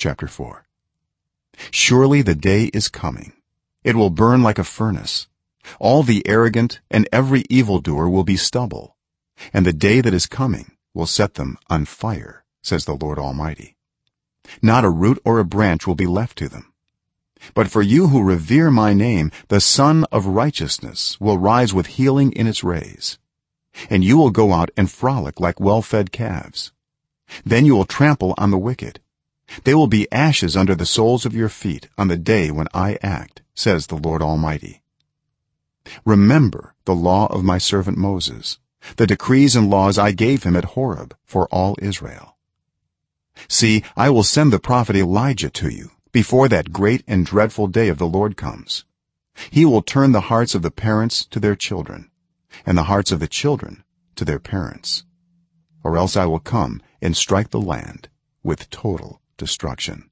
chapter 4 surely the day is coming. It will burn like a furnace. All the arrogant and every evildoer will be stubble. And the day that is coming will set them on fire says the lord almighty. Not a root or a branch will be left to them. But for you who revere my name the sun of righteousness will rise with healing in its rays. And you will go out and frolic like well-fed calves. Then you will trample on the wicked they will be ashes under the soles of your feet on the day when i act says the lord almighty. Remember the law of my servant moses the decrees and laws i gave him at horeb for all israel. See i will send the prophet elijah to you before that great and dreadful day of the lord comes. He will turn the hearts of the parents to their children and the hearts of the children to their parents or else i will come and strike the land with total destruction